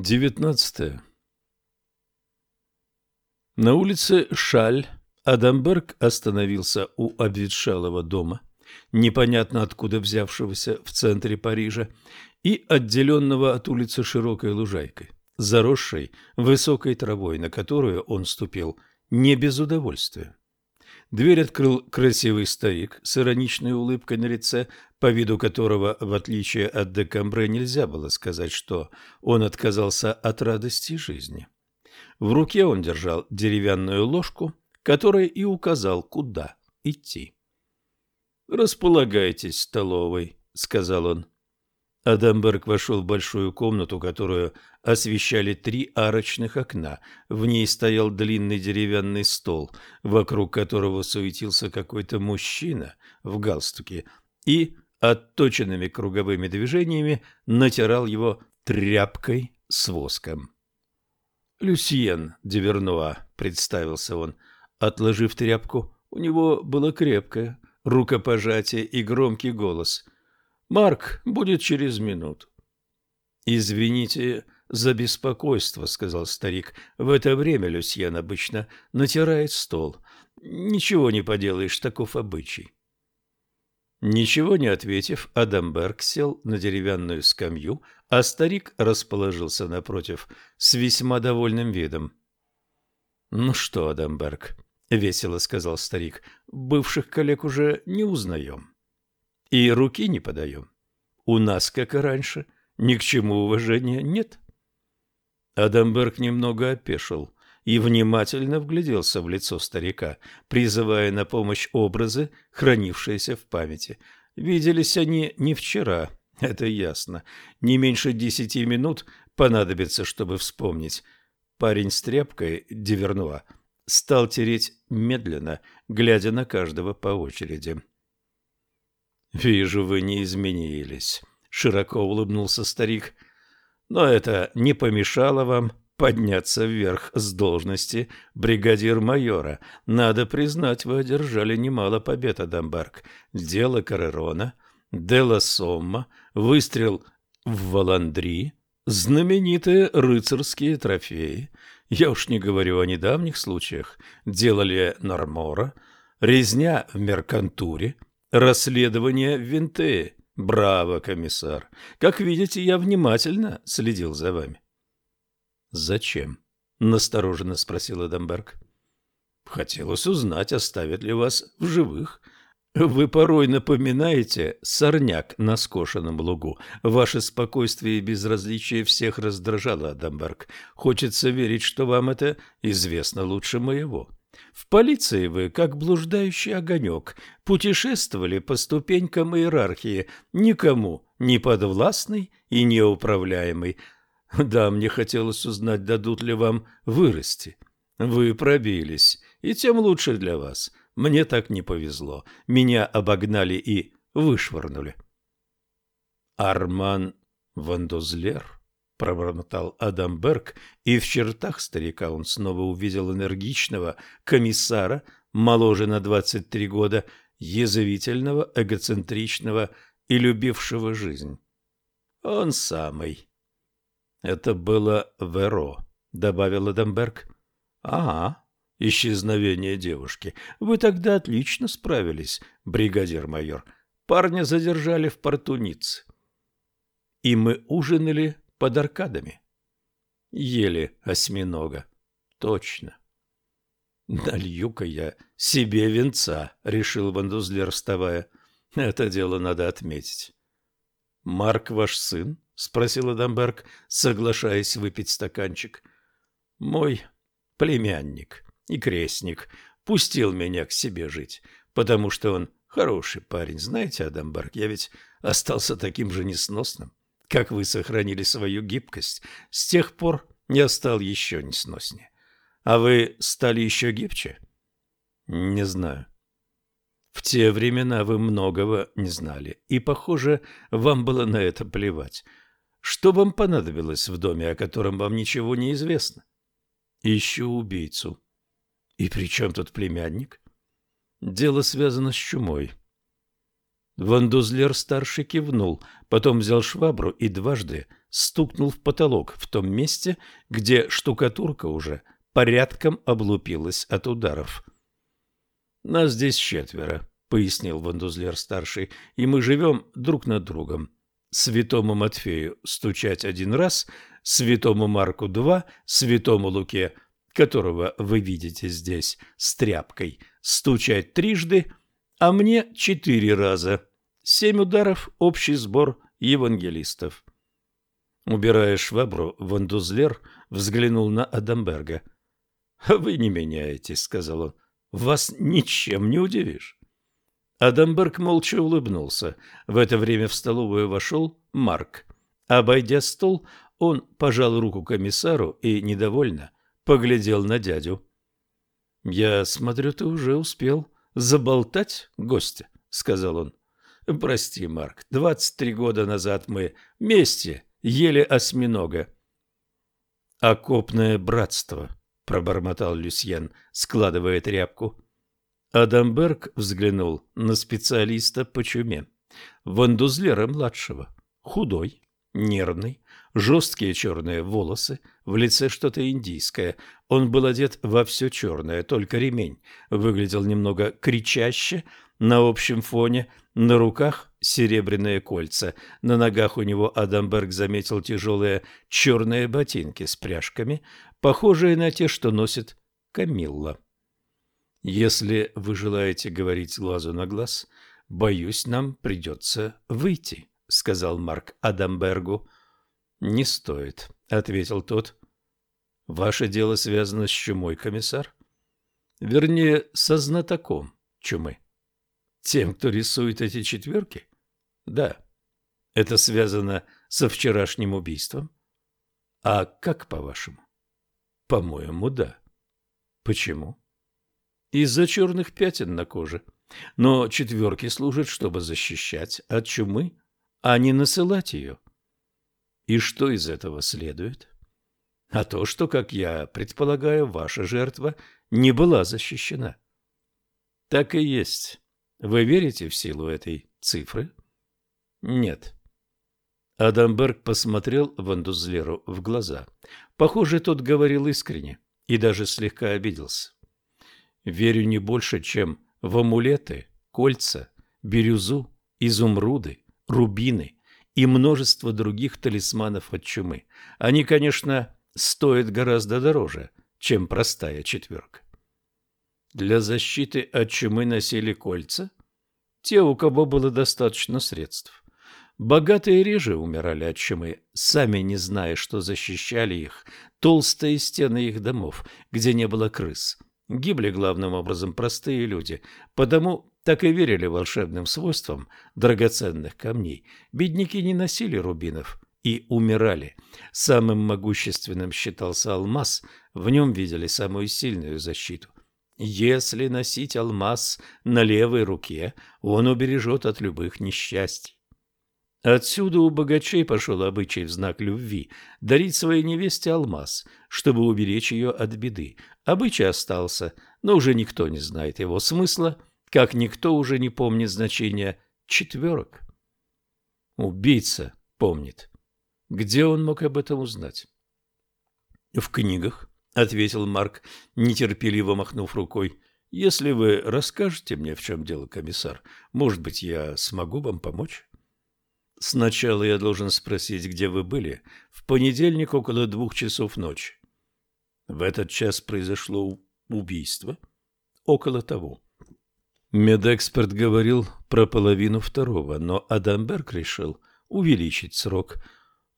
19. На улице Шаль Адамберг остановился у обветшалого дома, непонятно откуда взявшегося в центре Парижа, и отделенного от улицы широкой лужайкой, заросшей высокой травой, на которую он ступил не без удовольствия. Дверь открыл красивый старик с ироничной улыбкой на лице, по виду которого, в отличие от Декамбре, нельзя было сказать, что он отказался от радости жизни. В руке он держал деревянную ложку, которая и указал, куда идти. «Располагайтесь в столовой», — сказал он. Адамберг вошел в большую комнату, которую освещали три арочных окна. В ней стоял длинный деревянный стол, вокруг которого суетился какой-то мужчина в галстуке и отточенными круговыми движениями натирал его тряпкой с воском. «Люсьен Девернуа», — представился он, отложив тряпку. У него было крепкое рукопожатие и громкий голос — Марк будет через минуту. Извините за беспокойство, сказал старик. В это время Люсьен обычно натирает стол. Ничего не поделаешь, таков обычай. Ничего не ответив, Адамберг сел на деревянную скамью, а старик расположился напротив с весьма довольным видом. «Ну что, Адамберг?» — весело сказал старик. «Бывших коллег уже не узнаем». И руки не подаем. У нас, как и раньше, ни к чему уважения нет. Адамберг немного опешил и внимательно вгляделся в лицо старика, призывая на помощь образы, хранившиеся в памяти. Виделись они не вчера, это ясно. Не меньше десяти минут понадобится, чтобы вспомнить. Парень с тряпкой, Дивернуа, стал тереть медленно, глядя на каждого по очереди. «Вижу, вы не изменились», — широко улыбнулся старик. «Но это не помешало вам подняться вверх с должности бригадир-майора. Надо признать, вы одержали немало побед, Адамберг. Дело Карерона, Делла Сомма, выстрел в Валандри, знаменитые рыцарские трофеи. Я уж не говорю о недавних случаях. Делали Нормора, резня в Меркантуре — Расследование в Винтее. Браво, комиссар. Как видите, я внимательно следил за вами. Зачем? настороженно спросил Эдамберг. Хотелось узнать, оставят ли вас в живых. Вы порой напоминаете сорняк на скошенном лугу. Ваше спокойствие и безразличие всех раздражало, Адамберг. Хочется верить, что вам это известно лучше моего. В полиции вы, как блуждающий огонек, путешествовали по ступенькам иерархии, никому не подвластный и неуправляемый. Да, мне хотелось узнать, дадут ли вам вырасти. Вы пробились, и тем лучше для вас. Мне так не повезло. Меня обогнали и вышвырнули. Арман Вандозлер пробормотал Адамберг, и в чертах старика он снова увидел энергичного комиссара, моложе на двадцать три года, язвительного, эгоцентричного и любившего жизнь. Он самый. Это было Веро, добавил Адамберг. Ага, исчезновение девушки. Вы тогда отлично справились, бригадир-майор. Парня задержали в порту Ниццы. И мы ужинали под аркадами. Ели осьминога. Точно. Налью-ка я себе венца, решил Вандузлер, вставая. Это дело надо отметить. Марк ваш сын? спросил Адамберг, соглашаясь выпить стаканчик. Мой племянник и крестник пустил меня к себе жить, потому что он хороший парень, знаете, Адамберг, я ведь остался таким же несносным как вы сохранили свою гибкость. С тех пор я стал еще несноснее. А вы стали еще гибче? Не знаю. В те времена вы многого не знали, и, похоже, вам было на это плевать. Что вам понадобилось в доме, о котором вам ничего не известно? Ищу убийцу. И при чем тут племянник? Дело связано с чумой. Вандузлер-старший кивнул, потом взял швабру и дважды стукнул в потолок в том месте, где штукатурка уже порядком облупилась от ударов. «Нас здесь четверо», — пояснил Вандузлер-старший, — «и мы живем друг над другом. Святому Матфею стучать один раз, святому Марку два, святому Луке, которого вы видите здесь с тряпкой, стучать трижды, а мне четыре раза. Семь ударов – общий сбор евангелистов». Убирая швабру, Вандузлер взглянул на Адамберга. «Вы не меняетесь», — сказал он. «Вас ничем не удивишь». Адамберг молча улыбнулся. В это время в столовую вошел Марк. Обойдя стол, он пожал руку комиссару и, недовольно, поглядел на дядю. «Я смотрю, ты уже успел заболтать гостя», — сказал он. «Прости, Марк, двадцать три года назад мы вместе ели осьминога. «Окопное братство», — пробормотал Люсьен, складывая тряпку. Адамберг взглянул на специалиста по чуме. Вандузлера-младшего, худой, нервный, жесткие черные волосы, в лице что-то индийское. Он был одет во все черное, только ремень выглядел немного кричаще на общем фоне, на руках серебряные кольца. На ногах у него Адамберг заметил тяжелые черные ботинки с пряжками, похожие на те, что носит Камилла. «Если вы желаете говорить глазу на глаз, боюсь, нам придется выйти», — сказал Марк Адамбергу. «Не стоит», — ответил тот. «Ваше дело связано с чумой, комиссар?» «Вернее, со знатоком чумы». Тем, кто рисует эти четверки? Да. Это связано со вчерашним убийством? А как, по-вашему? По-моему, да. Почему? Из-за черных пятен на коже. Но четверки служат, чтобы защищать от чумы, а не насылать ее. И что из этого следует? А то, что, как я предполагаю, ваша жертва не была защищена. Так и есть. Вы верите в силу этой цифры? Нет. Адамберг посмотрел Вандузлеру в глаза. Похоже, тот говорил искренне и даже слегка обиделся. Верю не больше, чем в амулеты, кольца, бирюзу, изумруды, рубины и множество других талисманов от чумы. Они, конечно, стоят гораздо дороже, чем простая четверка. Для защиты от чумы носили кольца? Те, у кого было достаточно средств. Богатые реже умирали от чумы, сами не зная, что защищали их толстые стены их домов, где не было крыс. Гибли главным образом простые люди, потому так и верили волшебным свойствам драгоценных камней. Бедняки не носили рубинов и умирали. Самым могущественным считался алмаз, в нем видели самую сильную защиту. Если носить алмаз на левой руке, он убережет от любых несчастий. Отсюда у богачей пошел обычай в знак любви дарить своей невесте алмаз, чтобы уберечь ее от беды. Обычай остался, но уже никто не знает его смысла, как никто уже не помнит значения четверок. Убийца помнит. Где он мог об этом узнать? В книгах, ответил Марк, нетерпеливо махнув рукой. Если вы расскажете мне, в чем дело, комиссар, может быть, я смогу вам помочь? Сначала я должен спросить, где вы были в понедельник около двух часов ночи. В этот час произошло убийство? Около того. Медэксперт говорил про половину второго, но Адамберг решил увеличить срок.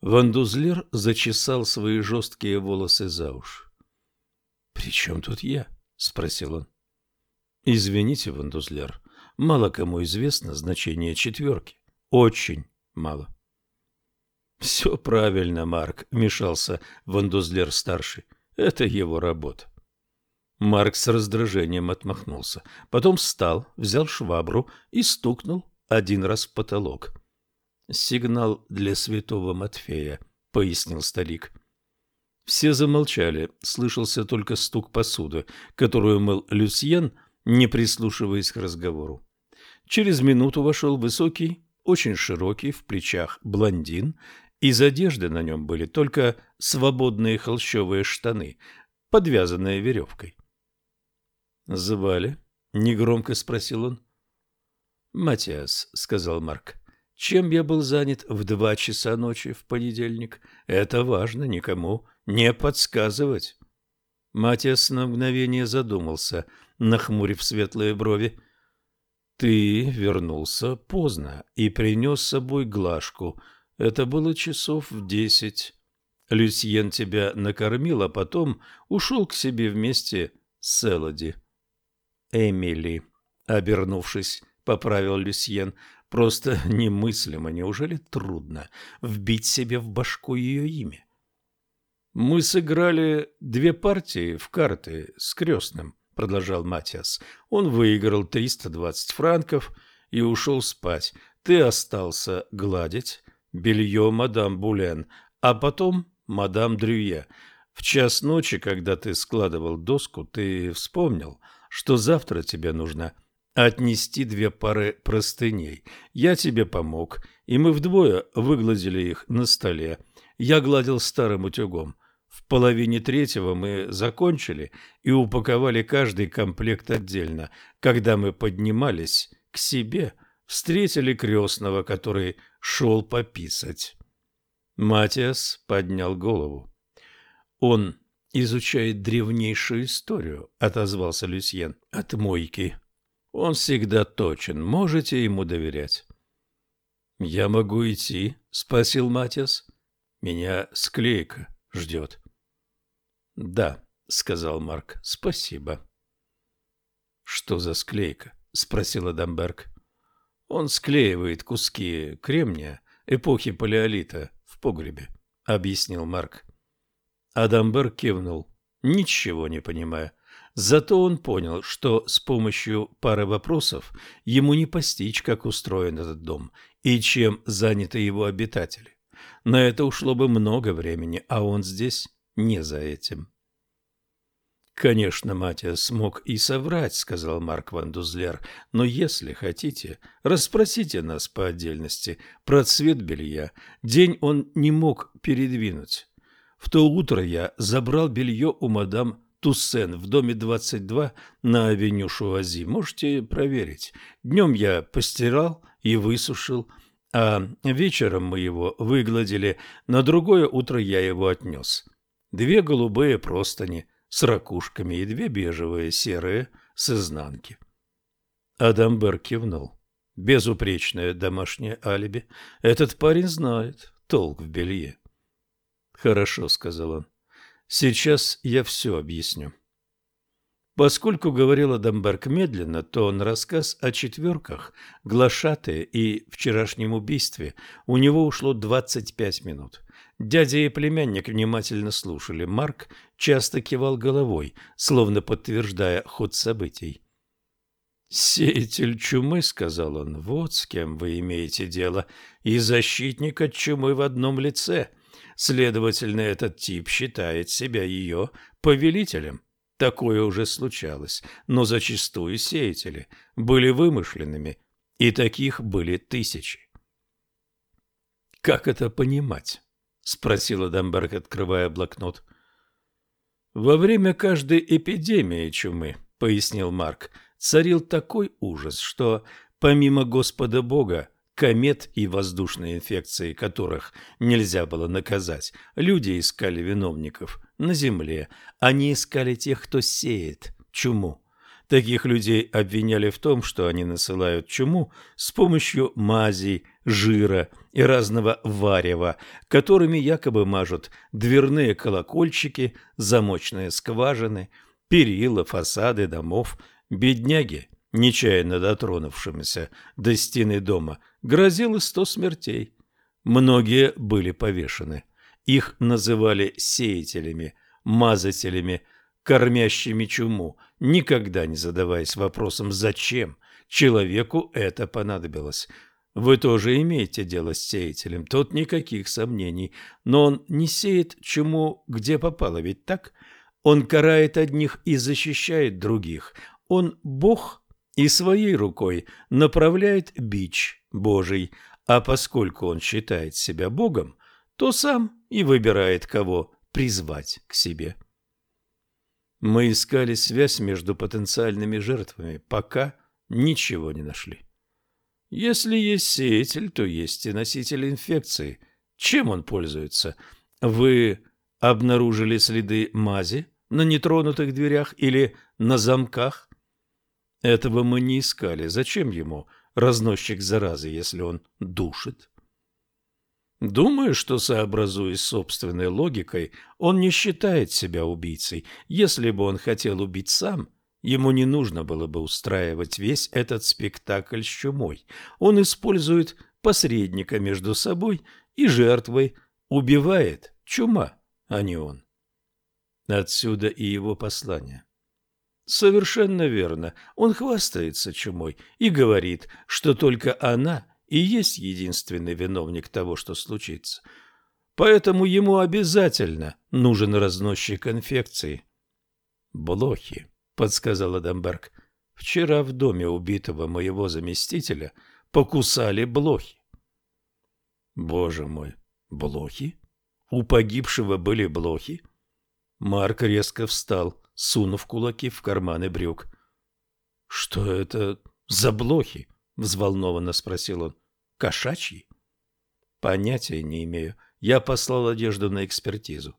Вандузлер зачесал свои жесткие волосы за уши. «При чем тут я?» — спросил он. «Извините, Вандузляр, мало кому известно значение четверки. Очень мало». «Все правильно, Марк», — вмешался Вандузлер-старший. «Это его работа». Марк с раздражением отмахнулся. Потом встал, взял швабру и стукнул один раз в потолок. «Сигнал для святого Матфея», — пояснил старик. Все замолчали, слышался только стук посуды, которую мыл Люсьен, не прислушиваясь к разговору. Через минуту вошел высокий, очень широкий в плечах блондин Из одежды на нем были только свободные холщовые штаны, подвязанные веревкой. «Звали?» — негромко спросил он. «Матиас», — сказал Марк, — «чем я был занят в два часа ночи в понедельник? Это важно никому не подсказывать». Матиас на мгновение задумался, нахмурив светлые брови. «Ты вернулся поздно и принес с собой глажку. Это было часов в десять. Люсьен тебя накормил, а потом ушел к себе вместе с Элоди». «Эмили», — обернувшись, поправил Люсьен, — «просто немыслимо, неужели трудно вбить себе в башку ее имя?» «Мы сыграли две партии в карты с крестным», — продолжал Матиас. «Он выиграл 320 франков и ушел спать. Ты остался гладить белье мадам Булен, а потом мадам Дрюе. В час ночи, когда ты складывал доску, ты вспомнил, что завтра тебе нужно отнести две пары простыней. Я тебе помог, и мы вдвое выгладили их на столе. Я гладил старым утюгом. В половине третьего мы закончили и упаковали каждый комплект отдельно. Когда мы поднимались к себе, встретили крестного, который шел пописать. Матиас поднял голову. Он изучает древнейшую историю, отозвался Люсьен от мойки. Он всегда точен, можете ему доверять. Я могу идти, спросил Матиас. Меня склейка ждет. Да, сказал Марк. Спасибо. Что за склейка? спросил Адамберг. Он склеивает куски кремния эпохи палеолита в погребе, объяснил Марк. Адамберг кивнул, ничего не понимая. Зато он понял, что с помощью пары вопросов ему не постичь, как устроен этот дом и чем заняты его обитатели. На это ушло бы много времени, а он здесь не за этим. «Конечно, Матиас смог и соврать», — сказал Марк Ван Дузлер, «но если хотите, расспросите нас по отдельности про цвет белья. День он не мог передвинуть. В то утро я забрал белье у мадам Туссен в доме 22 на авеню Шуази. Можете проверить. Днем я постирал и высушил, а вечером мы его выгладили, на другое утро я его отнес. Две голубые простыни с ракушками и две бежевые серые с изнанки. Адамбер кивнул. Безупречное домашнее алиби. Этот парень знает толк в белье. «Хорошо», — сказал он. «Сейчас я все объясню». Поскольку говорил Адамберг медленно, то на рассказ о четверках, глашатые и вчерашнем убийстве у него ушло 25 минут. Дядя и племянник внимательно слушали. Марк часто кивал головой, словно подтверждая ход событий. «Сеятель чумы», — сказал он, — «вот с кем вы имеете дело, и защитник от чумы в одном лице». Следовательно, этот тип считает себя ее повелителем. Такое уже случалось, но зачастую сеятели были вымышленными, и таких были тысячи. «Как это понимать?» — спросила Дамберг, открывая блокнот. «Во время каждой эпидемии чумы, — пояснил Марк, — царил такой ужас, что, помимо Господа Бога, комет и воздушные инфекции, которых нельзя было наказать, люди искали виновников на земле, они искали тех, кто сеет чуму. Таких людей обвиняли в том, что они насылают чуму с помощью мазей, жира и разного варева, которыми якобы мажут дверные колокольчики, замочные скважины, перила, фасады домов. Бедняги, нечаянно дотронувшимися до стены дома, грозило сто смертей. Многие были повешены. Их называли сеятелями, мазателями, кормящими чуму, никогда не задаваясь вопросом «зачем?». Человеку это понадобилось. Вы тоже имеете дело с сеятелем, тут никаких сомнений. Но он не сеет чему где попало, ведь так? Он карает одних и защищает других. Он Бог и своей рукой направляет бич Божий, а поскольку он считает себя Богом, то сам и выбирает, кого призвать к себе. Мы искали связь между потенциальными жертвами, пока ничего не нашли. Если есть сеятель, то есть и носитель инфекции. Чем он пользуется? Вы обнаружили следы мази на нетронутых дверях или на замках? Этого мы не искали. Зачем ему разносчик заразы, если он душит? Думаю, что, сообразуясь собственной логикой, он не считает себя убийцей. Если бы он хотел убить сам – Ему не нужно было бы устраивать весь этот спектакль с чумой. Он использует посредника между собой и жертвой, убивает чума, а не он. Отсюда и его послание. Совершенно верно. Он хвастается чумой и говорит, что только она и есть единственный виновник того, что случится. Поэтому ему обязательно нужен разносчик инфекции. Блохи подсказал Адамберг. Вчера в доме убитого моего заместителя покусали блохи. Боже мой, блохи? У погибшего были блохи? Марк резко встал, сунув кулаки в карманы брюк. Что это за блохи? взволнованно спросил он. Кошачьи? Понятия не имею. Я послал одежду на экспертизу.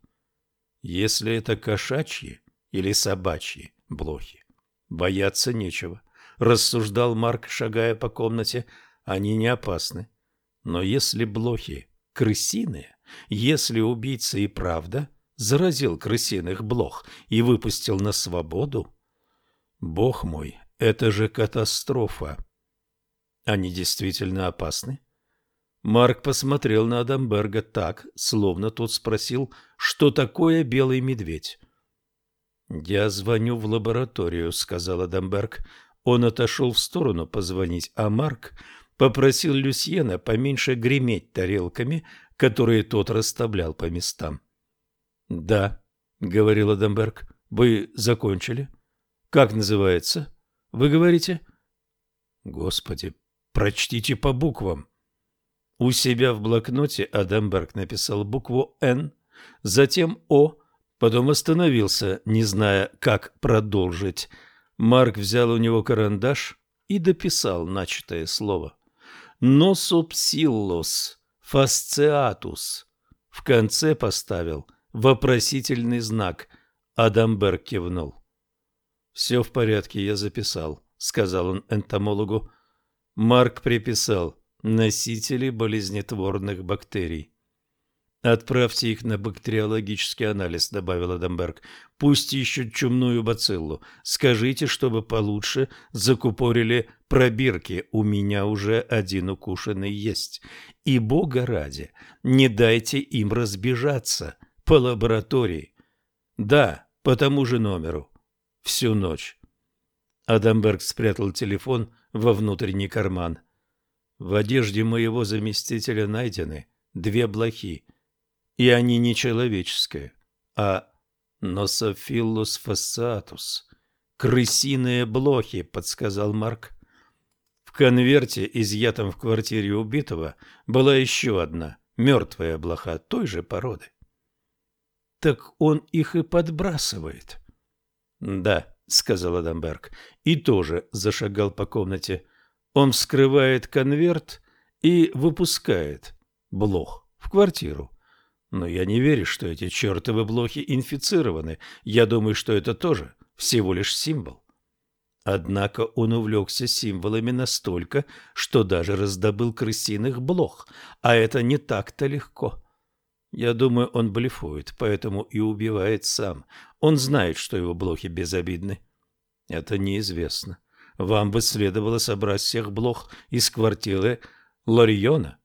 Если это кошачьи или собачьи, блохи. Бояться нечего, рассуждал Марк, шагая по комнате. Они не опасны. Но если блохи крысиные, если убийца и правда заразил крысиных блох и выпустил на свободу, бог мой, это же катастрофа. Они действительно опасны? Марк посмотрел на Адамберга так, словно тот спросил, что такое белый медведь. «Я звоню в лабораторию», — сказал Адамберг. Он отошел в сторону позвонить, а Марк попросил Люсьена поменьше греметь тарелками, которые тот расставлял по местам. «Да», — говорил Адамберг, — «вы закончили? Как называется? Вы говорите?» «Господи, прочтите по буквам». У себя в блокноте Адамберг написал букву «Н», затем «О», Потом остановился, не зная, как продолжить. Марк взял у него карандаш и дописал начатое слово. «Носопсиллос фасциатус». В конце поставил вопросительный знак. Адамберг кивнул. «Все в порядке, я записал», — сказал он энтомологу. Марк приписал «носители болезнетворных бактерий». «Отправьте их на бактериологический анализ», — добавил Адамберг. «Пусть ищут чумную бациллу. Скажите, чтобы получше закупорили пробирки. У меня уже один укушенный есть. И, бога ради, не дайте им разбежаться по лаборатории. Да, по тому же номеру. Всю ночь». Адамберг спрятал телефон во внутренний карман. «В одежде моего заместителя найдены две блохи» и они не человеческие, а нософиллус фассатус, крысиные блохи, подсказал Марк. В конверте, изъятом в квартире убитого, была еще одна мертвая блоха той же породы. Так он их и подбрасывает. Да, сказал Адамберг, и тоже зашагал по комнате. Он вскрывает конверт и выпускает блох в квартиру. Но я не верю, что эти чертовы блохи инфицированы. Я думаю, что это тоже всего лишь символ. Однако он увлекся символами настолько, что даже раздобыл крысиных блох, а это не так-то легко. Я думаю, он блефует, поэтому и убивает сам. Он знает, что его блохи безобидны. Это неизвестно. Вам бы следовало собрать всех блох из квартиры Лориона.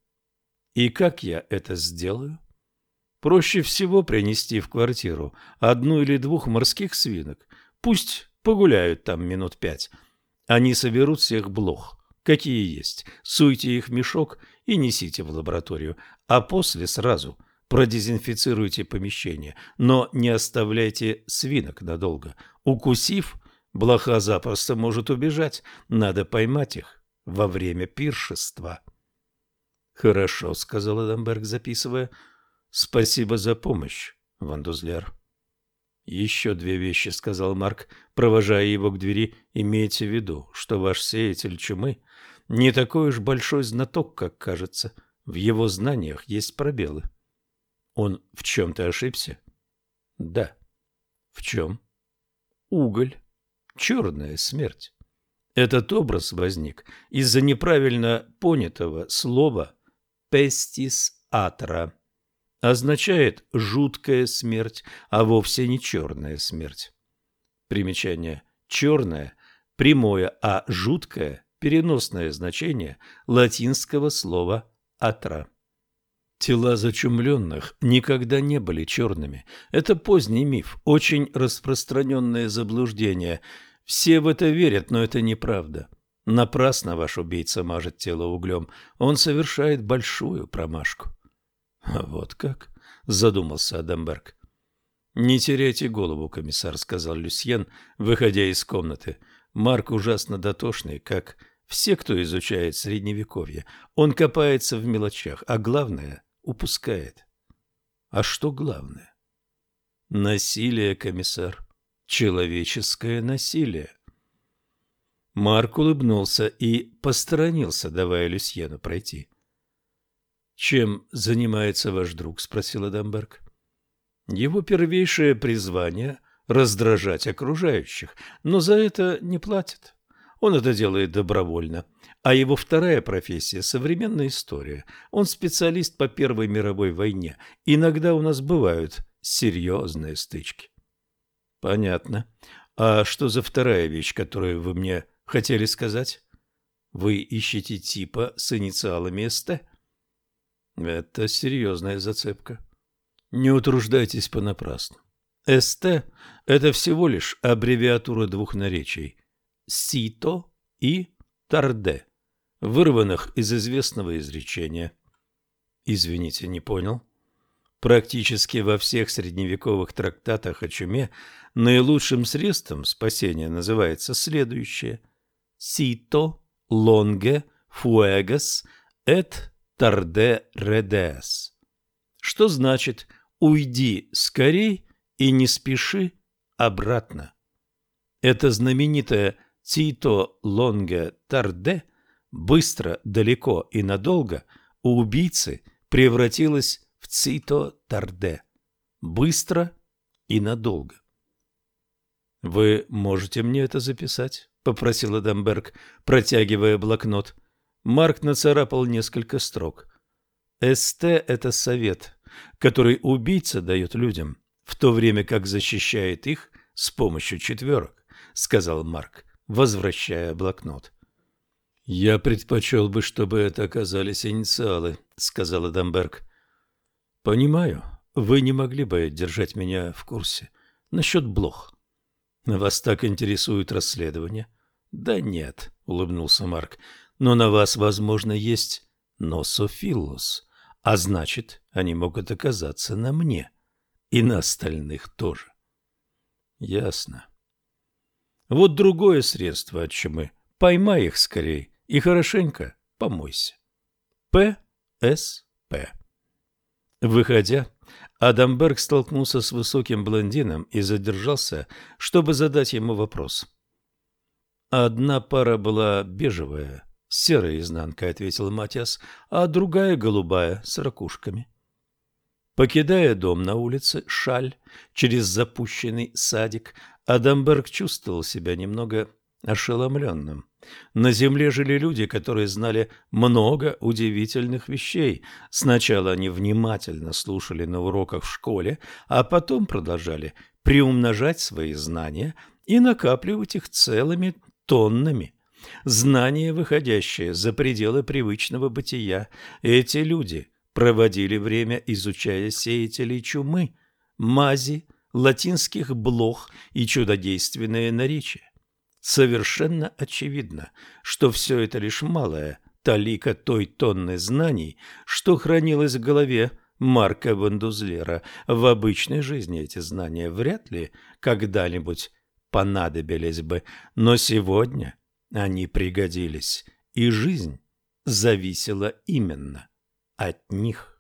И как я это сделаю? Проще всего принести в квартиру одну или двух морских свинок. Пусть погуляют там минут пять. Они соберут всех блох, какие есть. Суйте их в мешок и несите в лабораторию. А после сразу продезинфицируйте помещение. Но не оставляйте свинок надолго. Укусив, блоха запросто может убежать. Надо поймать их во время пиршества. «Хорошо», — сказал Адамберг, записывая. Спасибо за помощь, Вандузлер. Еще две вещи, сказал Марк, провожая его к двери. Имейте в виду, что ваш сеятель чумы не такой уж большой знаток, как кажется. В его знаниях есть пробелы. Он в чем-то ошибся? Да. В чем? Уголь. Черная смерть. Этот образ возник из-за неправильно понятого слова «пестис атра». Означает «жуткая смерть», а вовсе не «черная смерть». Примечание «черная» – прямое, а «жуткое» – переносное значение латинского слова «атра». Тела зачумленных никогда не были черными. Это поздний миф, очень распространенное заблуждение – все в это верят, но это неправда. Напрасно ваш убийца мажет тело углем. Он совершает большую промашку. Вот как? Задумался Адамберг. Не теряйте голову, комиссар, сказал Люсьен, выходя из комнаты. Марк ужасно дотошный, как все, кто изучает средневековье. Он копается в мелочах, а главное упускает. А что главное? Насилие, комиссар человеческое насилие. Марк улыбнулся и посторонился, давая Люсьену пройти. «Чем занимается ваш друг?» – спросил Адамберг. «Его первейшее призвание – раздражать окружающих, но за это не платят. Он это делает добровольно. А его вторая профессия – современная история. Он специалист по Первой мировой войне. Иногда у нас бывают серьезные стычки. Понятно. А что за вторая вещь, которую вы мне хотели сказать? Вы ищете типа с инициалами СТ? Это серьезная зацепка. Не утруждайтесь понапрасну. СТ – это всего лишь аббревиатура двух наречий – «сито» и «тарде», вырванных из известного изречения. Извините, не понял. Практически во всех средневековых трактатах о чуме наилучшим средством спасения называется следующее «Сито longe fuegas et tarde redes», что значит «уйди скорей и не спеши обратно». Это знаменитое «Тито longe tarde» быстро, далеко и надолго у убийцы превратилось в Цито Тарде. Быстро и надолго. «Вы можете мне это записать?» — попросил Адамберг, протягивая блокнот. Марк нацарапал несколько строк. «СТ — это совет, который убийца дает людям, в то время как защищает их с помощью четверок», — сказал Марк, возвращая блокнот. «Я предпочел бы, чтобы это оказались инициалы», — сказал Адамберг. Понимаю, вы не могли бы держать меня в курсе. Насчет блох. Вас так интересует расследование? Да нет, улыбнулся Марк. Но на вас, возможно, есть нософиллос. А значит, они могут оказаться на мне. И на остальных тоже. Ясно. Вот другое средство от чумы. Поймай их скорей и хорошенько помойся. П. С. П. Выходя, Адамберг столкнулся с высоким блондином и задержался, чтобы задать ему вопрос. «Одна пара была бежевая, серая изнанка», — ответил Матиас, «а другая голубая, с ракушками». Покидая дом на улице Шаль через запущенный садик, Адамберг чувствовал себя немного ошеломленным. На земле жили люди, которые знали много удивительных вещей. Сначала они внимательно слушали на уроках в школе, а потом продолжали приумножать свои знания и накапливать их целыми тоннами. Знания, выходящие за пределы привычного бытия, эти люди проводили время, изучая сеятелей чумы, мази, латинских блох и чудодейственное наречие. Совершенно очевидно, что все это лишь малая талика той тонны знаний, что хранилось в голове Марка Вандузлера. В обычной жизни эти знания вряд ли когда-нибудь понадобились бы, но сегодня они пригодились, и жизнь зависела именно от них.